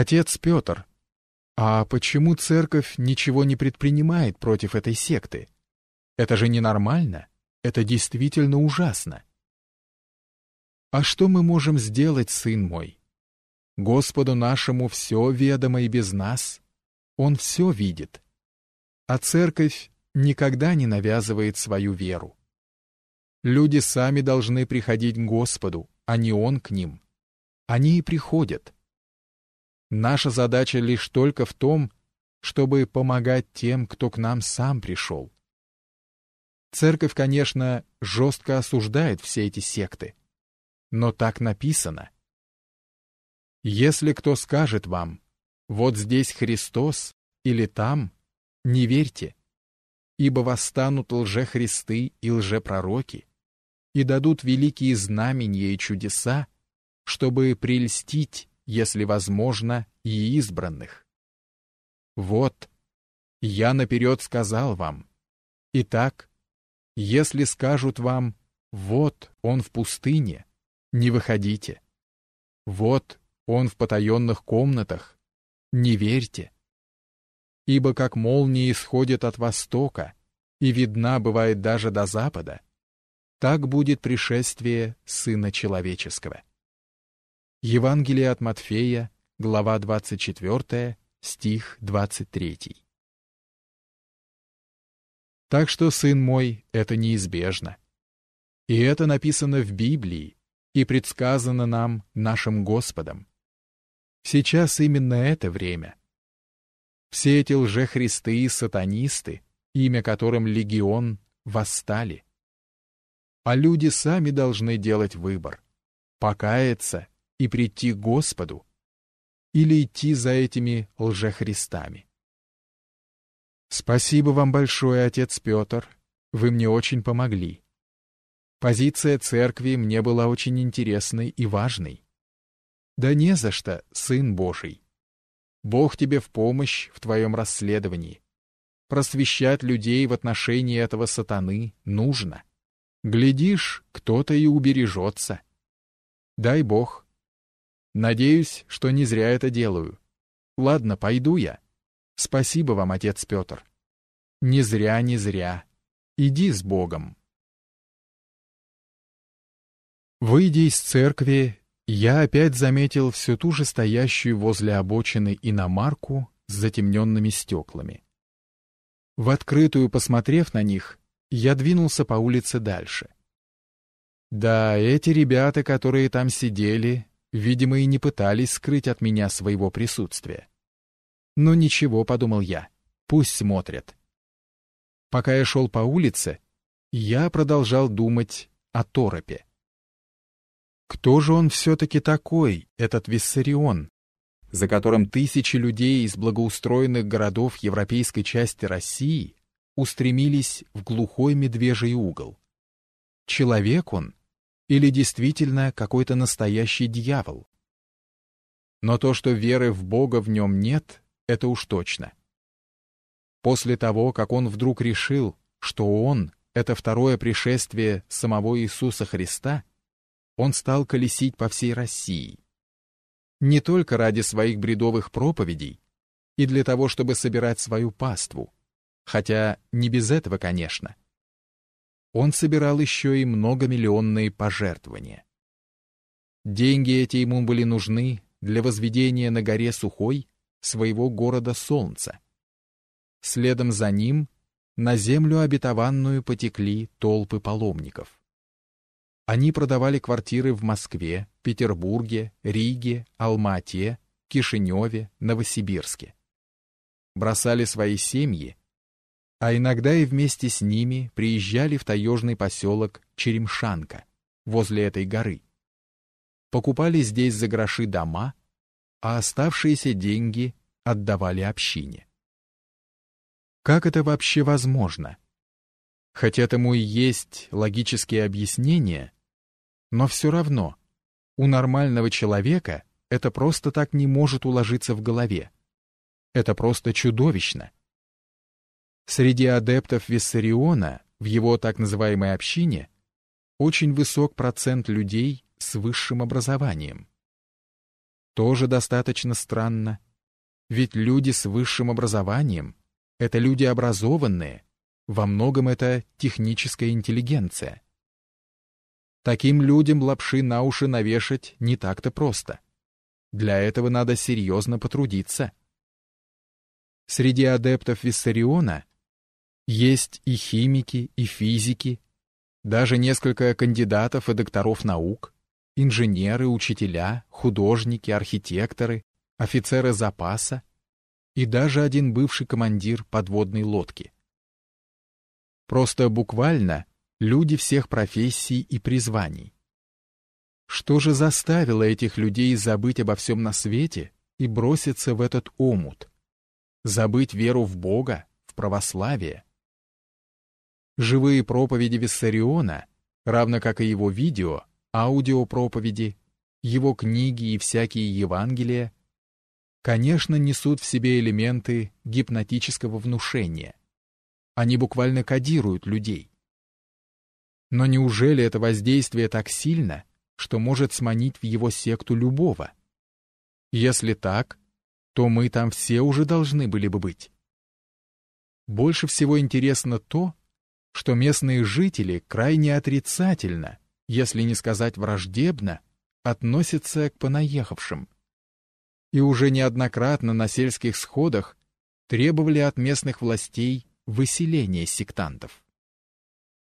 Отец Петр, а почему церковь ничего не предпринимает против этой секты? Это же ненормально, это действительно ужасно. А что мы можем сделать, сын мой? Господу нашему все ведомо и без нас. Он все видит. А церковь никогда не навязывает свою веру. Люди сами должны приходить к Господу, а не Он к ним. Они и приходят. Наша задача лишь только в том, чтобы помогать тем, кто к нам сам пришел. Церковь, конечно, жестко осуждает все эти секты. Но так написано. Если кто скажет вам, вот здесь Христос или там, не верьте, ибо восстанут лжехристы и лжепророки, и дадут великие знамения и чудеса, чтобы прельстить, если возможно, и избранных. Вот, я наперед сказал вам. Итак, если скажут вам, вот он в пустыне, не выходите. Вот он в потаенных комнатах, не верьте. Ибо как молния исходит от востока и видна бывает даже до запада, так будет пришествие Сына Человеческого. Евангелие от Матфея, глава 24, стих 23. Так что, сын мой, это неизбежно. И это написано в Библии и предсказано нам, нашим Господом. Сейчас именно это время. Все эти лжехристы и сатанисты, имя которым легион, восстали. А люди сами должны делать выбор — покаяться и прийти к Господу или идти за этими лжехристами. Спасибо вам большое, отец Петр, вы мне очень помогли. Позиция церкви мне была очень интересной и важной. Да не за что, Сын Божий. Бог тебе в помощь в твоем расследовании. Просвещать людей в отношении этого сатаны нужно. Глядишь, кто-то и убережется. Дай Бог. Надеюсь, что не зря это делаю. Ладно, пойду я. Спасибо вам, отец Петр. Не зря, не зря. Иди с Богом. Выйдя из церкви, я опять заметил всю ту же стоящую возле обочины иномарку с затемненными стеклами. В открытую посмотрев на них, я двинулся по улице дальше. Да, эти ребята, которые там сидели, видимо, и не пытались скрыть от меня своего присутствия. Но ничего, подумал я, пусть смотрят. Пока я шел по улице, я продолжал думать о торопе. Кто же он все-таки такой, этот Виссарион, за которым тысячи людей из благоустроенных городов европейской части России устремились в глухой медвежий угол. Человек он или действительно какой-то настоящий дьявол? Но то, что веры в Бога в нем нет, это уж точно. После того, как он вдруг решил, что он — это второе пришествие самого Иисуса Христа, он стал колесить по всей России. Не только ради своих бредовых проповедей и для того, чтобы собирать свою паству, хотя не без этого, конечно. Он собирал еще и многомиллионные пожертвования. Деньги эти ему были нужны для возведения на горе Сухой своего города Солнца. Следом за ним на землю обетованную потекли толпы паломников. Они продавали квартиры в Москве, Петербурге, Риге, Алма-Ате, Кишиневе, Новосибирске. Бросали свои семьи а иногда и вместе с ними приезжали в таежный поселок Черемшанка, возле этой горы. Покупали здесь за гроши дома, а оставшиеся деньги отдавали общине. Как это вообще возможно? Хотя этому и есть логические объяснения, но все равно у нормального человека это просто так не может уложиться в голове. Это просто чудовищно. Среди адептов Виссариона, в его так называемой общине, очень высок процент людей с высшим образованием. Тоже достаточно странно. Ведь люди с высшим образованием — это люди образованные, во многом это техническая интеллигенция. Таким людям лапши на уши навешать не так-то просто. Для этого надо серьезно потрудиться. Среди адептов Виссариона есть и химики, и физики, даже несколько кандидатов и докторов наук, инженеры, учителя, художники, архитекторы, офицеры запаса и даже один бывший командир подводной лодки. Просто буквально люди всех профессий и призваний. Что же заставило этих людей забыть обо всем на свете и броситься в этот омут? Забыть веру в Бога, в православие? Живые проповеди Виссариона, равно как и его видео, аудиопроповеди, его книги и всякие Евангелия, конечно, несут в себе элементы гипнотического внушения. Они буквально кодируют людей. Но неужели это воздействие так сильно, что может сманить в его секту любого? Если так, то мы там все уже должны были бы быть. Больше всего интересно то, что местные жители крайне отрицательно, если не сказать враждебно, относятся к понаехавшим. И уже неоднократно на сельских сходах требовали от местных властей выселения сектантов.